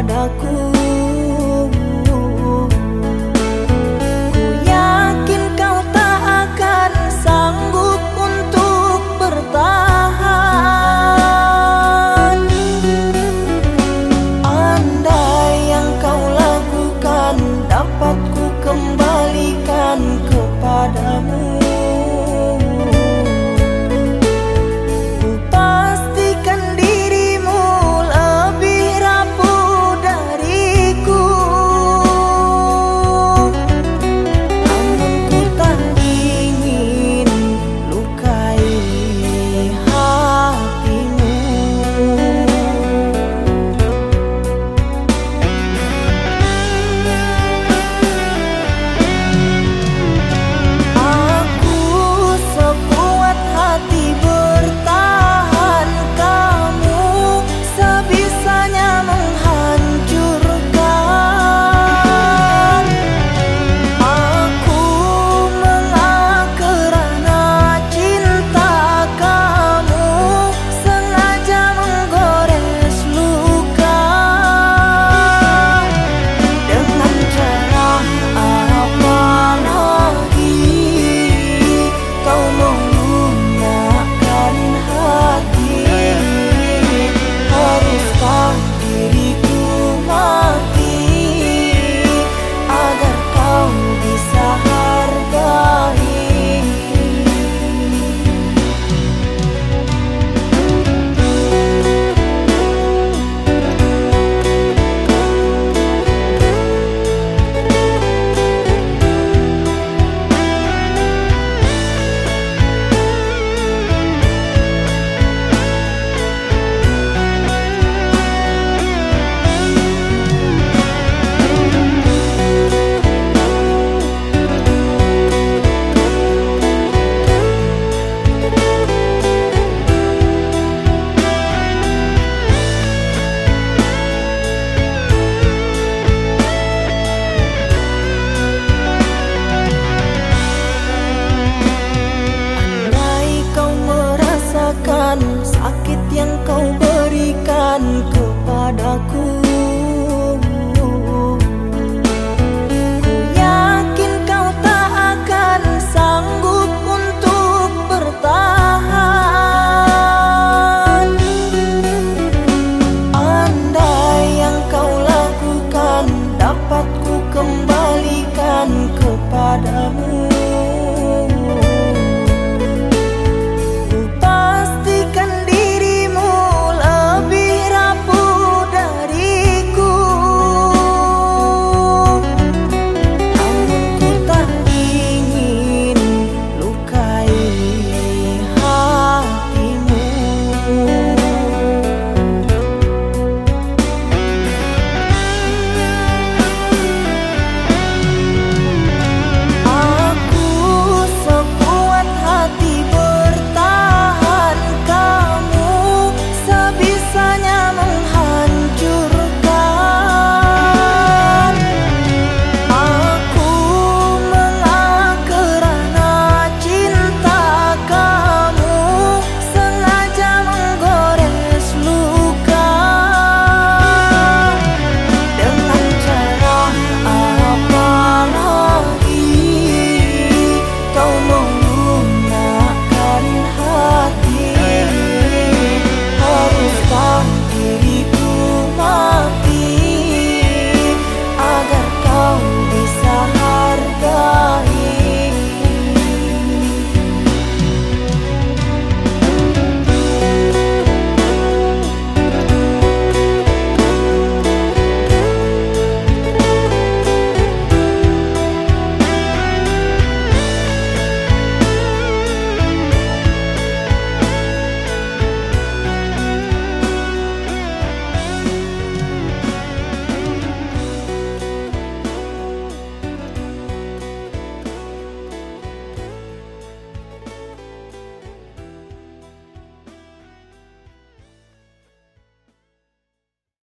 sakit part of me.